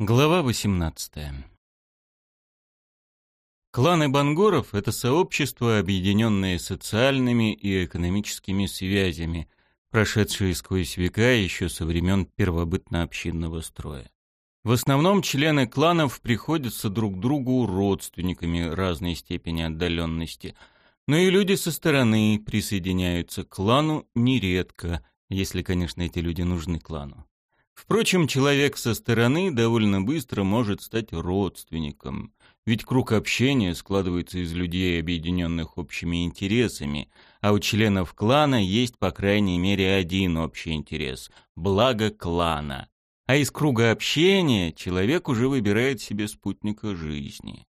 Глава 18. Кланы Бангоров — это сообщество, объединенное социальными и экономическими связями, прошедшие сквозь века еще со времен первобытно-общинного строя. В основном члены кланов приходятся друг другу родственниками разной степени отдаленности, но и люди со стороны присоединяются к клану нередко, если, конечно, эти люди нужны клану. Впрочем, человек со стороны довольно быстро может стать родственником, ведь круг общения складывается из людей, объединенных общими интересами, а у членов клана есть по крайней мере один общий интерес – благо клана. А из круга общения человек уже выбирает себе спутника жизни.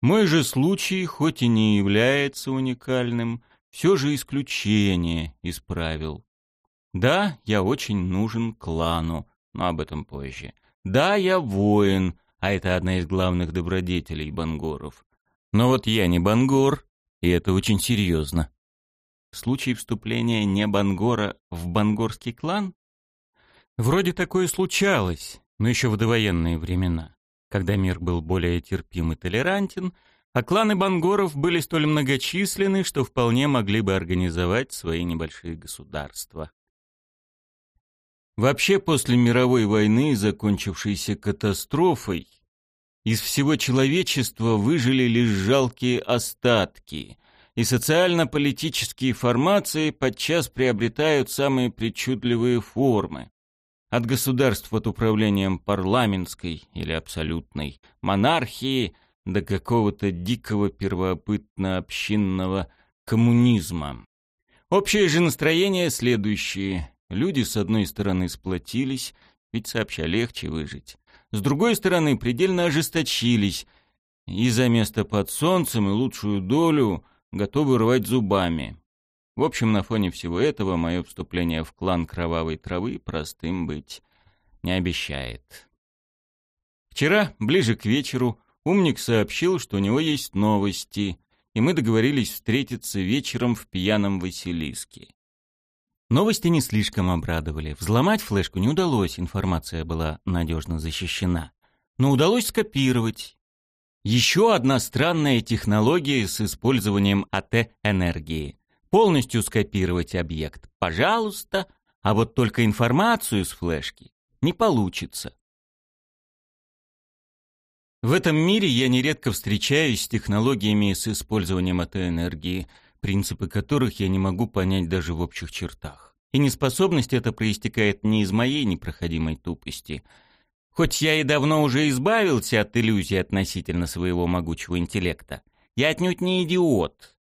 Мой же случай, хоть и не является уникальным, все же исключение из правил. Да, я очень нужен клану, но об этом позже. Да, я воин, а это одна из главных добродетелей бангоров. Но вот я не бангор, и это очень серьезно. Случай вступления не бангора в бангорский клан? Вроде такое случалось, но еще в довоенные времена, когда мир был более терпим и толерантен, а кланы бангоров были столь многочисленны, что вполне могли бы организовать свои небольшие государства. Вообще, после мировой войны, закончившейся катастрофой, из всего человечества выжили лишь жалкие остатки, и социально-политические формации подчас приобретают самые причудливые формы. От государств под управлением парламентской или абсолютной монархии до какого-то дикого первобытно-общинного коммунизма. Общее же настроение следующее. Люди, с одной стороны, сплотились, ведь сообща легче выжить. С другой стороны, предельно ожесточились, и за место под солнцем и лучшую долю готовы рвать зубами. В общем, на фоне всего этого мое вступление в клан Кровавой Травы простым быть не обещает. Вчера, ближе к вечеру, умник сообщил, что у него есть новости, и мы договорились встретиться вечером в пьяном Василиске. Новости не слишком обрадовали. Взломать флешку не удалось, информация была надежно защищена. Но удалось скопировать. Еще одна странная технология с использованием АТ-энергии. Полностью скопировать объект, пожалуйста, а вот только информацию с флешки не получится. В этом мире я нередко встречаюсь с технологиями с использованием АТ-энергии – принципы которых я не могу понять даже в общих чертах. И неспособность эта проистекает не из моей непроходимой тупости. Хоть я и давно уже избавился от иллюзий относительно своего могучего интеллекта, я отнюдь не идиот,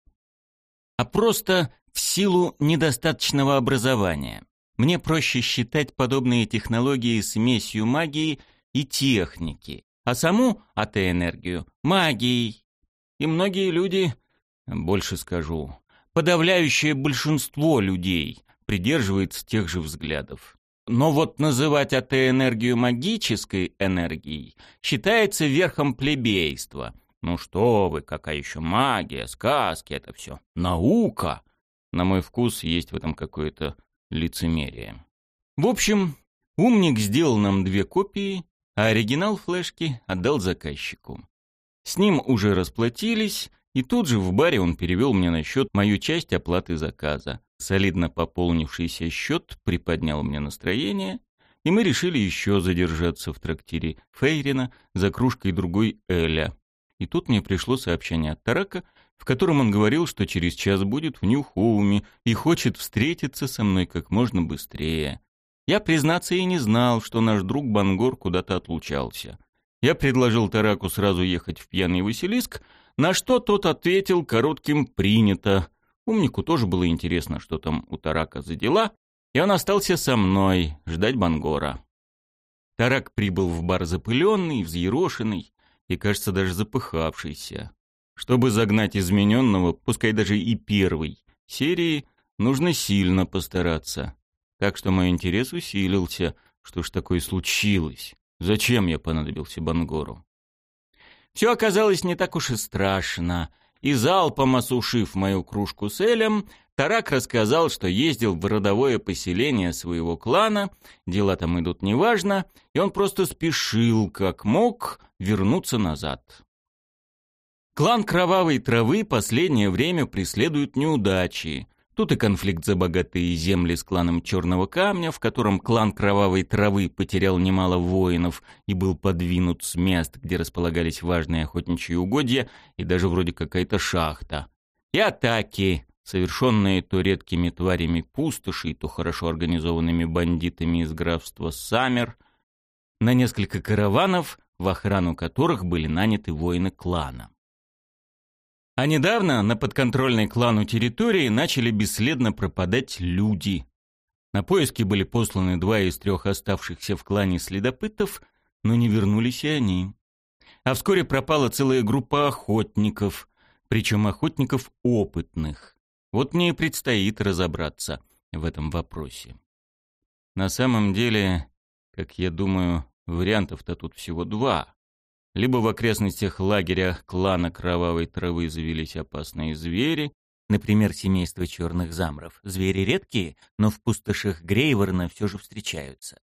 а просто в силу недостаточного образования. Мне проще считать подобные технологии смесью магии и техники, а саму АТ-энергию — магией. И многие люди больше скажу. Подавляющее большинство людей придерживается тех же взглядов. Но вот называть АТ-энергию магической энергией считается верхом плебейства. Ну что вы, какая еще магия, сказки, это все. Наука! На мой вкус есть в этом какое-то лицемерие. В общем, умник сделал нам две копии, а оригинал флешки отдал заказчику. С ним уже расплатились, и тут же в баре он перевел мне на счет мою часть оплаты заказа. Солидно пополнившийся счет приподнял мне настроение, и мы решили еще задержаться в трактире Фейрина за кружкой другой Эля. И тут мне пришло сообщение от Тарака, в котором он говорил, что через час будет в Нью-Хоуме и хочет встретиться со мной как можно быстрее. Я, признаться, и не знал, что наш друг Бангор куда-то отлучался. Я предложил Тараку сразу ехать в Пьяный Василиск, на что тот ответил коротким «принято». Умнику тоже было интересно, что там у Тарака за дела, и он остался со мной ждать Бангора. Тарак прибыл в бар запыленный, взъерошенный и, кажется, даже запыхавшийся. Чтобы загнать измененного, пускай даже и первой, серии, нужно сильно постараться. Так что мой интерес усилился. Что ж такое случилось? Зачем я понадобился Бангору? Все оказалось не так уж и страшно. и залпом осушив мою кружку с Элем, Тарак рассказал, что ездил в родовое поселение своего клана, дела там идут неважно, и он просто спешил, как мог, вернуться назад. Клан Кровавой Травы последнее время преследует неудачи. Тут и конфликт за богатые земли с кланом Черного Камня, в котором клан Кровавой Травы потерял немало воинов и был подвинут с мест, где располагались важные охотничьи угодья и даже вроде какая-то шахта. И атаки, совершенные то редкими тварями пустоши, то хорошо организованными бандитами из графства Саммер, на несколько караванов, в охрану которых были наняты воины клана. А недавно на подконтрольной клану территории начали бесследно пропадать люди. На поиски были посланы два из трех оставшихся в клане следопытов, но не вернулись и они. А вскоре пропала целая группа охотников, причем охотников опытных. Вот мне и предстоит разобраться в этом вопросе. На самом деле, как я думаю, вариантов-то тут всего два. Либо в окрестностях лагеря клана Кровавой Травы завелись опасные звери, например, семейство черных замров. Звери редкие, но в пустошах Грейворна все же встречаются.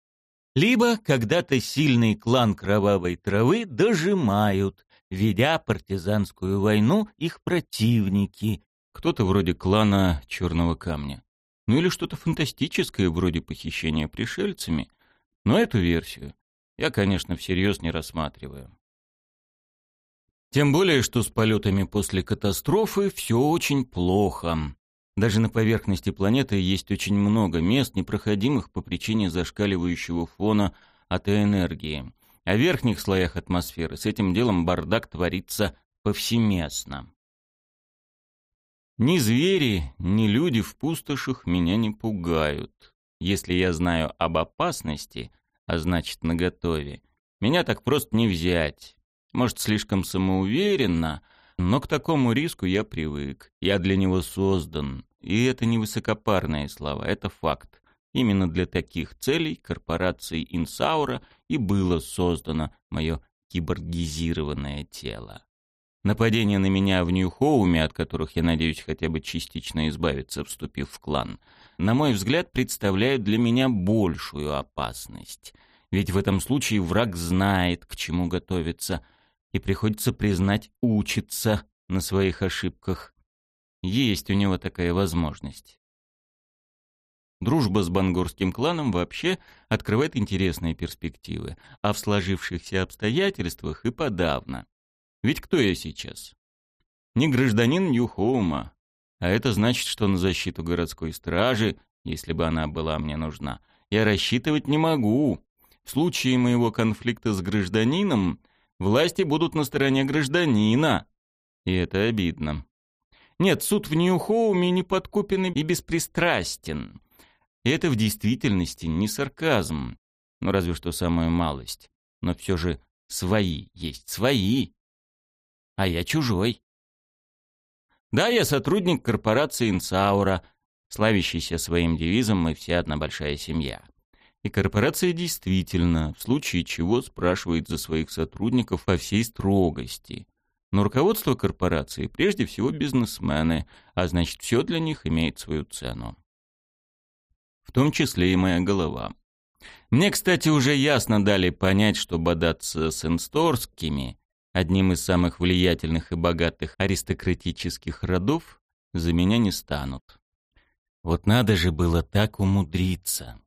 Либо когда-то сильный клан Кровавой Травы дожимают, ведя партизанскую войну их противники, кто-то вроде клана Черного Камня. Ну или что-то фантастическое, вроде похищения пришельцами. Но эту версию я, конечно, всерьез не рассматриваю. Тем более, что с полетами после катастрофы все очень плохо. Даже на поверхности планеты есть очень много мест, непроходимых по причине зашкаливающего фона от энергии. А в верхних слоях атмосферы с этим делом бардак творится повсеместно. Ни звери, ни люди в пустошах меня не пугают. Если я знаю об опасности, а значит наготове, меня так просто не взять. Может, слишком самоуверенно, но к такому риску я привык. Я для него создан. И это не высокопарные слова, это факт. Именно для таких целей корпорацией Инсаура и было создано мое киборгизированное тело. Нападения на меня в Нью-Хоуме, от которых я надеюсь хотя бы частично избавиться, вступив в клан, на мой взгляд, представляют для меня большую опасность. Ведь в этом случае враг знает, к чему готовиться, и приходится признать, учится на своих ошибках. Есть у него такая возможность. Дружба с бангорским кланом вообще открывает интересные перспективы, а в сложившихся обстоятельствах и подавно. Ведь кто я сейчас? Не гражданин Ньюхоума, а это значит, что на защиту городской стражи, если бы она была мне нужна, я рассчитывать не могу. В случае моего конфликта с гражданином Власти будут на стороне гражданина. И это обидно. Нет, суд в Нью-Хоуме не и беспристрастен. И это в действительности не сарказм. Ну, разве что самая малость. Но все же свои есть свои. А я чужой. Да, я сотрудник корпорации Инсаура, славящийся своим девизом «Мы все одна большая семья». И корпорация действительно, в случае чего, спрашивает за своих сотрудников по всей строгости. Но руководство корпорации прежде всего бизнесмены, а значит все для них имеет свою цену. В том числе и моя голова. Мне, кстати, уже ясно дали понять, что бодаться с инсторскими, одним из самых влиятельных и богатых аристократических родов, за меня не станут. Вот надо же было так умудриться.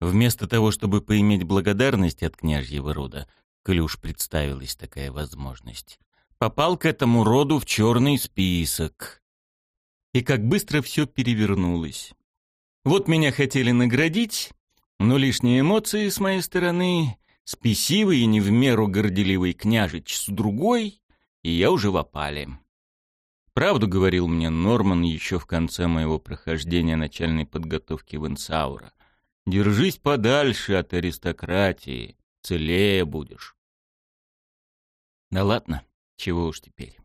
Вместо того, чтобы поиметь благодарность от княжьего рода, уж представилась такая возможность, попал к этому роду в черный список. И как быстро все перевернулось. Вот меня хотели наградить, но лишние эмоции с моей стороны, спесивый и не в меру горделивый княжич с другой, и я уже в опале. Правду говорил мне Норман еще в конце моего прохождения начальной подготовки в Инсаура. Держись подальше от аристократии, целее будешь. Да ладно, чего уж теперь.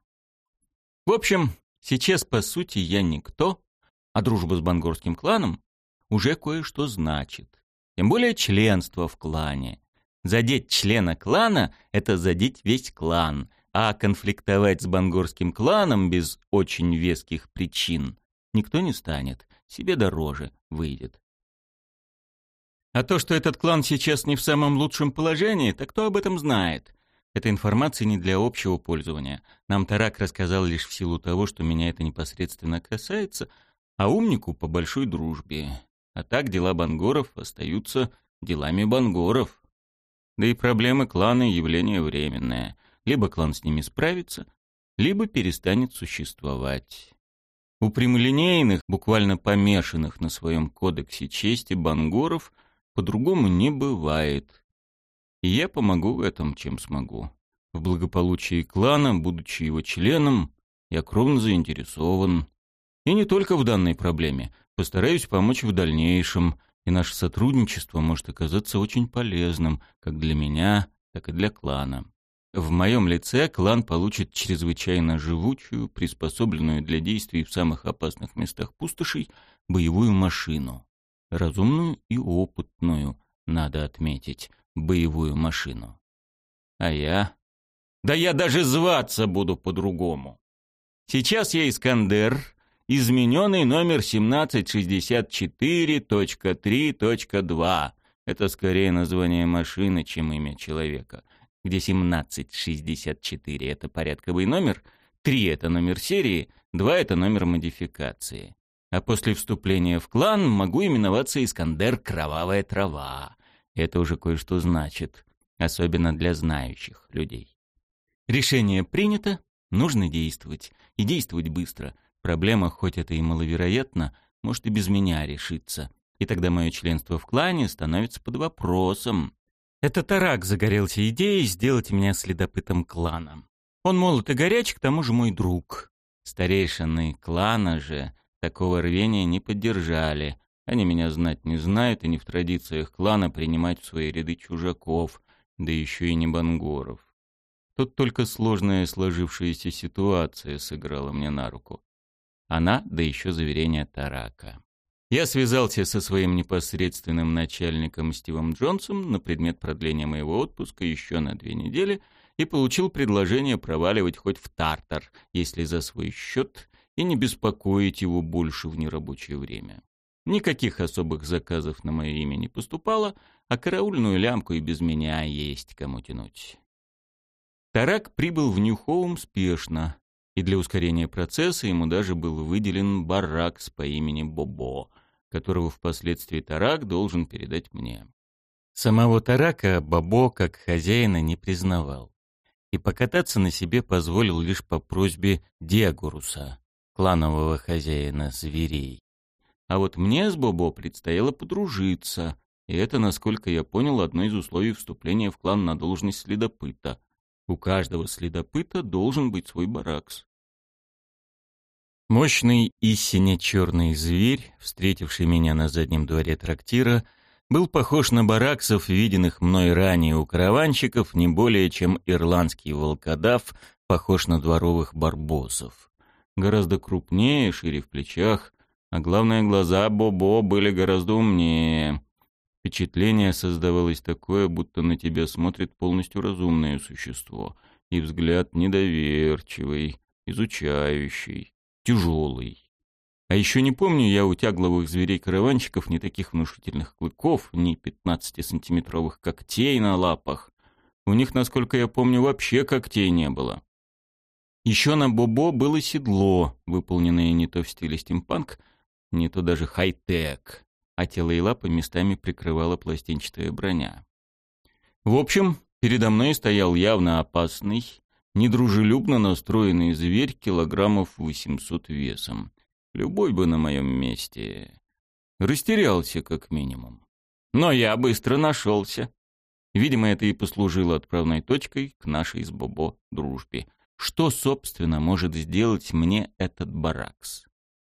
В общем, сейчас, по сути, я никто, а дружба с бангорским кланом уже кое-что значит. Тем более членство в клане. Задеть члена клана — это задеть весь клан. А конфликтовать с бангорским кланом без очень веских причин никто не станет, себе дороже выйдет. А то, что этот клан сейчас не в самом лучшем положении, так кто об этом знает? Эта информация не для общего пользования. Нам Тарак рассказал лишь в силу того, что меня это непосредственно касается, а умнику по большой дружбе. А так дела бангоров остаются делами бангоров. Да и проблемы клана — явление временное. Либо клан с ними справится, либо перестанет существовать. У прямолинейных, буквально помешанных на своем кодексе чести бангоров по-другому не бывает. И я помогу в этом, чем смогу. В благополучии клана, будучи его членом, я кровно заинтересован. И не только в данной проблеме. Постараюсь помочь в дальнейшем, и наше сотрудничество может оказаться очень полезным как для меня, так и для клана. В моем лице клан получит чрезвычайно живучую, приспособленную для действий в самых опасных местах пустошей, боевую машину. Разумную и опытную, надо отметить, боевую машину. А я... Да я даже зваться буду по-другому. Сейчас я Искандер, измененный номер 1764.3.2. Это скорее название машины, чем имя человека. Где 1764 — это порядковый номер, 3 — это номер серии, 2 — это номер модификации. А после вступления в клан могу именоваться Искандер «Кровавая трава». Это уже кое-что значит, особенно для знающих людей. Решение принято, нужно действовать. И действовать быстро. Проблема, хоть это и маловероятно, может и без меня решиться. И тогда мое членство в клане становится под вопросом. Это Тарак загорелся идеей сделать меня следопытом клана. Он молод и горяч, к тому же мой друг. Старейшины клана же такого рвения не поддержали. Они меня знать не знают, и не в традициях клана принимать в свои ряды чужаков, да еще и не бангоров. Тут только сложная сложившаяся ситуация сыграла мне на руку. Она, да еще заверение Тарака. Я связался со своим непосредственным начальником Стивом Джонсом на предмет продления моего отпуска еще на две недели и получил предложение проваливать хоть в Тартар, если за свой счет, и не беспокоить его больше в нерабочее время. Никаких особых заказов на мое имя не поступало, а караульную лямку и без меня есть кому тянуть. Тарак прибыл в Нью-Хоум спешно, и для ускорения процесса ему даже был выделен баракс по имени Бобо, которого впоследствии Тарак должен передать мне. Самого Тарака Бобо как хозяина не признавал, и покататься на себе позволил лишь по просьбе Диагоруса, кланового хозяина зверей. А вот мне с Бобо предстояло подружиться, и это, насколько я понял, одно из условий вступления в клан на должность следопыта — у каждого следопыта должен быть свой баракс. Мощный и сине-черный зверь, встретивший меня на заднем дворе трактира, был похож на бараксов, виденных мной ранее у караванщиков, не более чем ирландский волкодав похож на дворовых барбосов. Гораздо крупнее, шире в плечах, а главное, глаза Бобо были гораздо умнее. Впечатление создавалось такое, будто на тебя смотрит полностью разумное существо, и взгляд недоверчивый, изучающий, тяжелый. А еще не помню я у тягловых зверей-караванщиков ни таких внушительных клыков, ни 15-сантиметровых когтей на лапах. У них, насколько я помню, вообще когтей не было. Еще на Бобо было седло, выполненное не то в стиле стимпанк, не то даже хай-тек а тело и лапы местами прикрывала пластинчатая броня. В общем, передо мной стоял явно опасный, недружелюбно настроенный зверь килограммов 800 весом. Любой бы на моем месте. Растерялся, как минимум. Но я быстро нашелся. Видимо, это и послужило отправной точкой к нашей с Бобо дружбе. Что, собственно, может сделать мне этот баракс?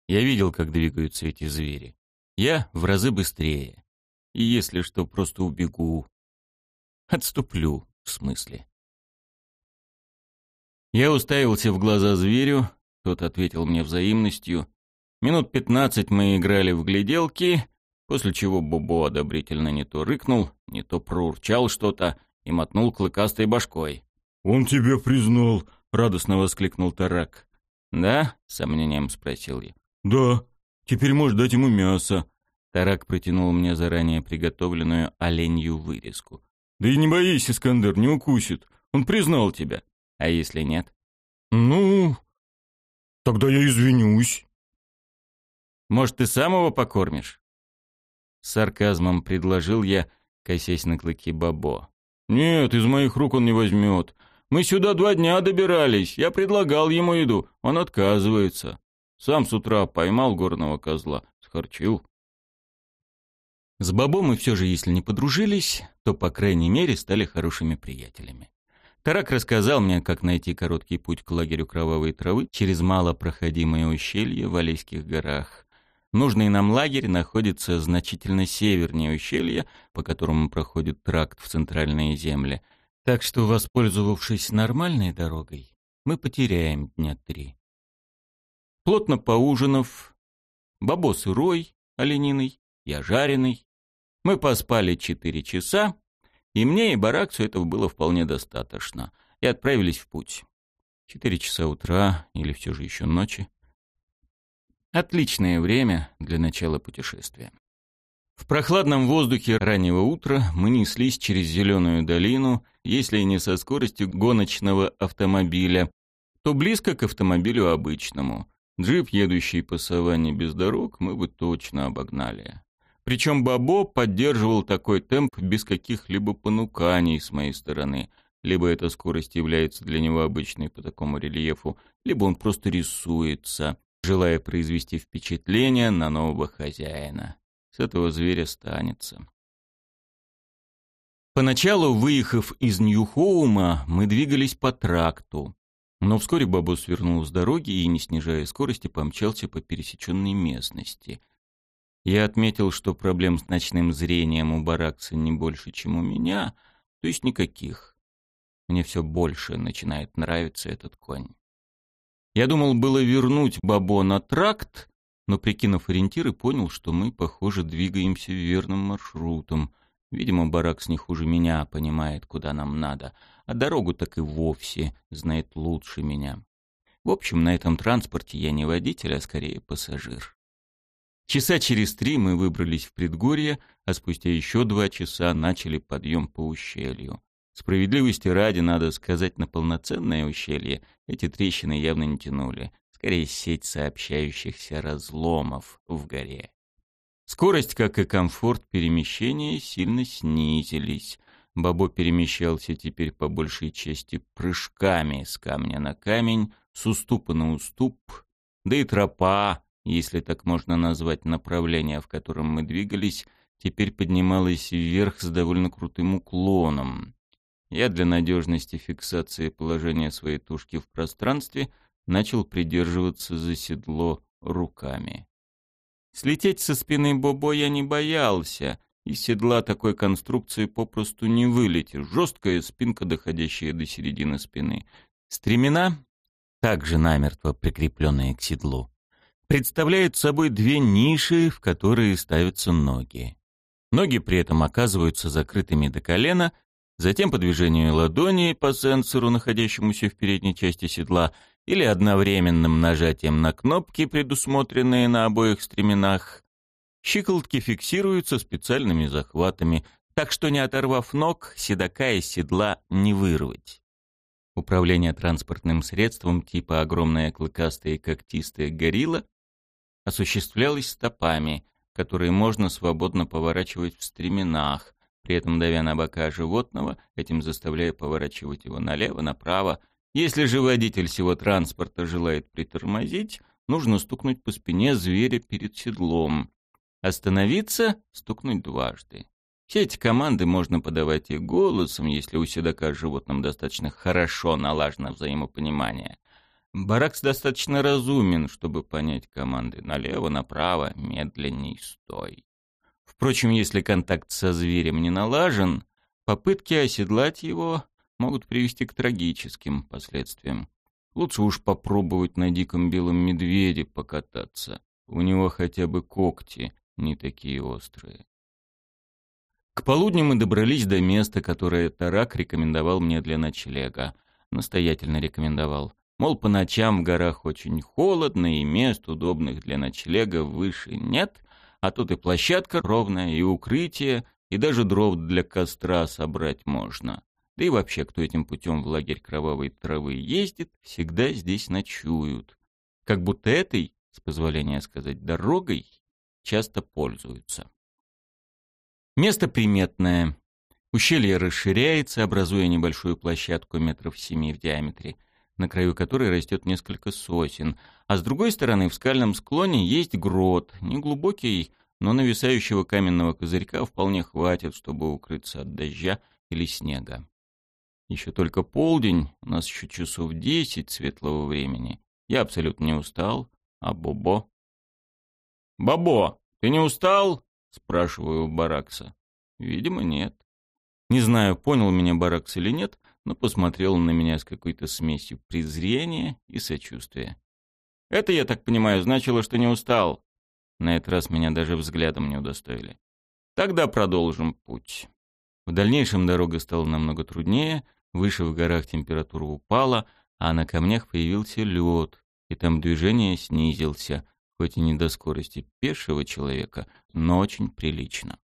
Я видел, как двигаются эти звери. Я в разы быстрее. И если что, просто убегу. Отступлю, в смысле. Я уставился в глаза зверю, тот ответил мне взаимностью. Минут пятнадцать мы играли в гляделки, после чего Бобо одобрительно не то рыкнул, не то проурчал что-то и мотнул клыкастой башкой. «Он тебя признал», — радостно воскликнул Тарак. «Да?» — с сомнением спросил я. «Да. Теперь можешь дать ему мясо». Тарак протянул мне заранее приготовленную оленью вырезку. «Да и не боись, Искандер, не укусит. Он признал тебя». «А если нет?» «Ну, тогда я извинюсь». «Может, ты сам его покормишь?» С сарказмом предложил я, косясь на клыки Бабо. «Нет, из моих рук он не возьмет. Мы сюда два дня добирались. Я предлагал ему еду. Он отказывается. Сам с утра поймал горного козла, схорчил». С Бабо мы все же, если не подружились, то, по крайней мере, стали хорошими приятелями. Тарак рассказал мне, как найти короткий путь к лагерю кровавой травы через малопроходимые ущелья в Алейских горах. Нужный нам лагерь находится значительно севернее ущелья, по которому проходит тракт в центральные земли. Так что, воспользовавшись нормальной дорогой, мы потеряем дня три. Плотно поужинав, бабо сырой, олениной, я жареный, мы поспали четыре часа, и мне и Баракцу этого было вполне достаточно, и отправились в путь. Четыре часа утра или все же еще ночи. Отличное время для начала путешествия. В прохладном воздухе раннего утра мы неслись через зеленую долину, если не со скоростью гоночного автомобиля, то близко к автомобилю обычному. Джип, едущий по саванне без дорог, мы бы точно обогнали. Причем Бабо поддерживал такой темп без каких-либо понуканий с моей стороны. Либо эта скорость является для него обычной по такому рельефу, либо он просто рисуется, желая произвести впечатление на нового хозяина. С этого зверя станется. Поначалу, выехав из Нью-Хоума, мы двигались по тракту. Но вскоре Бабо свернул с дороги и, не снижая скорости, помчался по пересеченной местности — я отметил, что проблем с ночным зрением у Баракса не больше, чем у меня, то есть никаких. Мне все больше начинает нравиться этот конь. Я думал было вернуть Бабо на тракт, но, прикинув ориентиры, понял, что мы, похоже, двигаемся верным маршрутом. Видимо, Баракс не хуже меня понимает, куда нам надо, а дорогу так и вовсе знает лучше меня. В общем, на этом транспорте я не водитель, а скорее пассажир. Часа через три мы выбрались в предгорье, а спустя еще два часа начали подъем по ущелью. Справедливости ради, надо сказать, на полноценное ущелье эти трещины явно не тянули. Скорее, сеть сообщающихся разломов в горе. Скорость, как и комфорт перемещения, сильно снизились. Бабо перемещался теперь по большей части прыжками с камня на камень, с уступа на уступ, да и тропа, если так можно назвать направление, в котором мы двигались, теперь поднималась вверх с довольно крутым уклоном. Я для надежности фиксации положения своей тушки в пространстве начал придерживаться за седло руками. Слететь со спины Бобо я не боялся, из седла такой конструкции попросту не вылетишь. Жесткая спинка, доходящая до середины спины. Стремена, также намертво прикрепленные к седлу, представляют собой две ниши, в которые ставятся ноги. Ноги при этом оказываются закрытыми до колена, затем по движению ладони по сенсору, находящемуся в передней части седла, или одновременным нажатием на кнопки, предусмотренные на обоих стременах, щиколотки фиксируются специальными захватами, так что не оторвав ног, седока из седла не вырвать. Управление транспортным средством типа огромная клыкастая и когтистая горилла осуществлялось стопами, которые можно свободно поворачивать в стременах, при этом давя на бока животного, этим заставляя поворачивать его налево, направо. Если же водитель всего транспорта желает притормозить, нужно стукнуть по спине зверя перед седлом. Остановиться — стукнуть дважды. Все эти команды можно подавать и голосом, если у седока с животным достаточно хорошо налажено взаимопонимание. Баракс достаточно разумен, чтобы понять команды налево, направо, медленней, стой. Впрочем, если контакт со зверем не налажен, попытки оседлать его могут привести к трагическим последствиям. Лучше уж попробовать на диком белом медведе покататься. У него хотя бы когти не такие острые. К полудню мы добрались до места, которое Тарак рекомендовал мне для ночлега. настоятельно рекомендовал. Мол, по ночам в горах очень холодно, и мест, удобных для ночлега, выше нет, а тут и площадка ровная, и укрытие, и даже дров для костра собрать можно. Да и вообще, кто этим путем в лагерь кровавой травы ездит, всегда здесь ночуют. Как будто этой, с позволения сказать, дорогой часто пользуются. Место приметное. Ущелье расширяется, образуя небольшую площадку метров семи в диаметре, на краю которой растет несколько сосен, а с другой стороны в скальном склоне есть грот, неглубокий, но нависающего каменного козырька вполне хватит, чтобы укрыться от дождя или снега. Еще только полдень, у нас еще часов десять светлого времени. Я абсолютно не устал, а Бобо... «Бобо, ты не устал?» — спрашиваю у Баракса. Видимо, нет. Не знаю, понял меня Баракс или нет, но посмотрел на меня с какой-то смесью презрения и сочувствия. «Это, я так понимаю, значило, что не устал?» На этот раз меня даже взглядом не удостоили. «Тогда продолжим путь». В дальнейшем дорога стала намного труднее, выше в горах температура упала, а на камнях появился лед, и там движение снизился, хоть и не до скорости пешего человека, но очень прилично.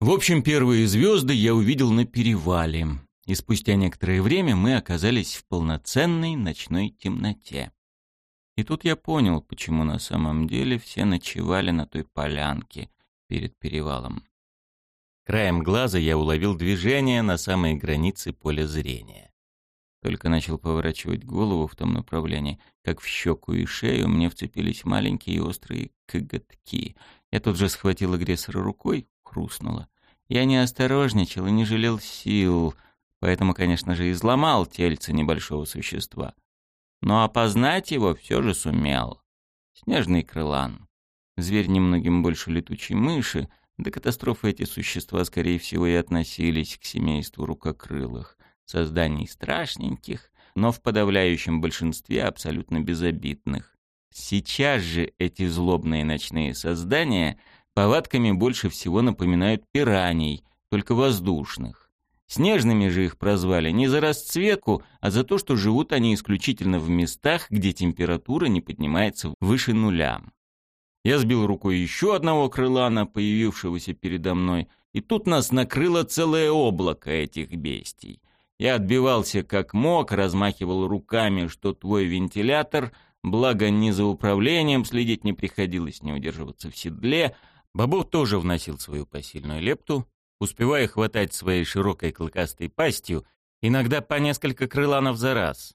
В общем, первые звезды я увидел на перевале, и спустя некоторое время мы оказались в полноценной ночной темноте. И тут я понял, почему на самом деле все ночевали на той полянке перед перевалом. Краем глаза я уловил движение на самой границе поля зрения. Только начал поворачивать голову в том направлении, как в щеку и шею мне вцепились маленькие острые коготки. Я тут же схватил агрессора рукой, хрустнуло. Я не осторожничал и не жалел сил, поэтому, конечно же, изломал тельце небольшого существа. Но опознать его все же сумел. Снежный крылан. Зверь немногим больше летучей мыши, до катастрофы эти существа, скорее всего, и относились к семейству рукокрылых, созданий страшненьких, но в подавляющем большинстве абсолютно безобидных. Сейчас же эти злобные ночные создания повадками больше всего напоминают пираний, только воздушных. Снежными же их прозвали не за расцветку, а за то, что живут они исключительно в местах, где температура не поднимается выше нуля. Я сбил рукой еще одного крылана, появившегося передо мной, и тут нас накрыло целое облако этих бестий. Я отбивался как мог, размахивал руками, что твой вентилятор, благо ни за управлением следить не приходилось, не удерживаться в седле. Бобов тоже вносил свою посильную лепту, успевая хватать своей широкой клыкастой пастью, иногда по несколько крыланов за раз.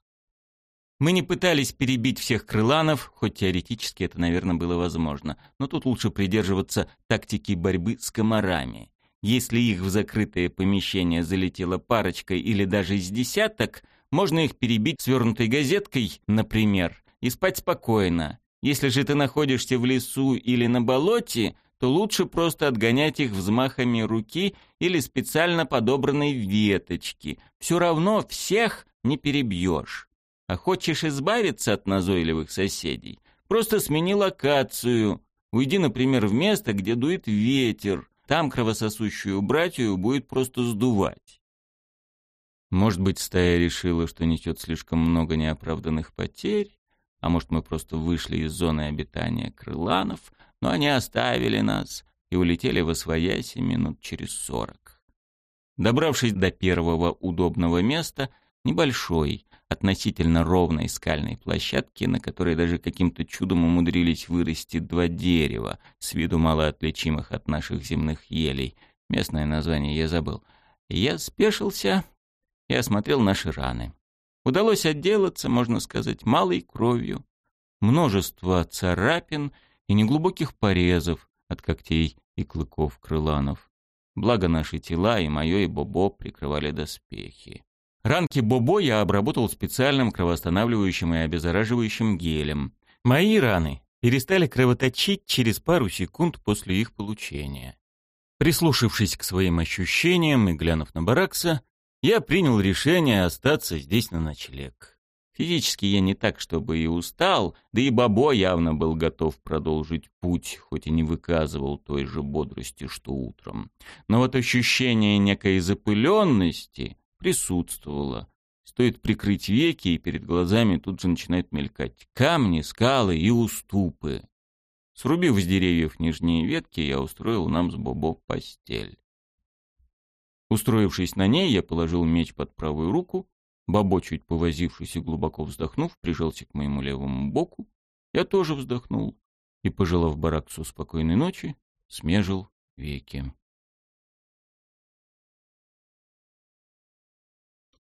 Мы не пытались перебить всех крыланов, хоть теоретически это, наверное, было возможно, но тут лучше придерживаться тактики борьбы с комарами. Если их в закрытое помещение залетела парочка или даже из десяток, можно их перебить свернутой газеткой, например, и спать спокойно. Если же ты находишься в лесу или на болоте, то лучше просто отгонять их взмахами руки или специально подобранной веточки. Все равно всех не перебьешь. А хочешь избавиться от назойливых соседей? Просто смени локацию. Уйди, например, в место, где дует ветер. Там кровососущую братью будет просто сдувать. Может быть, стая решила, что несет слишком много неоправданных потерь, а может, мы просто вышли из зоны обитания крыланов, но они оставили нас и улетели во свояси минут через сорок. Добравшись до первого удобного места, небольшой, относительно ровной скальной площадки, на которой даже каким-то чудом умудрились вырасти два дерева, с виду малоотличимых от наших земных елей. Местное название я забыл. Я спешился и осмотрел наши раны. Удалось отделаться, можно сказать, малой кровью. Множество царапин и неглубоких порезов от когтей и клыков крыланов. Благо наши тела и мое, и Бобо прикрывали доспехи. Ранки Бобо я обработал специальным кровоостанавливающим и обеззараживающим гелем. Мои раны перестали кровоточить через пару секунд после их получения. Прислушавшись к своим ощущениям и глянув на Баракса, я принял решение остаться здесь на ночлег. Физически я не так, чтобы и устал, да и Бабо явно был готов продолжить путь, хоть и не выказывал той же бодрости, что утром. Но вот ощущение некой запыленности присутствовала. Стоит прикрыть веки, и перед глазами тут же начинают мелькать камни, скалы и уступы. Срубив с деревьев нижние ветки, я устроил нам с Бобо постель. Устроившись на ней, я положил меч под правую руку, Бобо, чуть повозившись и глубоко вздохнув, прижался к моему левому боку. Я тоже вздохнул и, пожелав Бараксу спокойной ночи, смежил веки.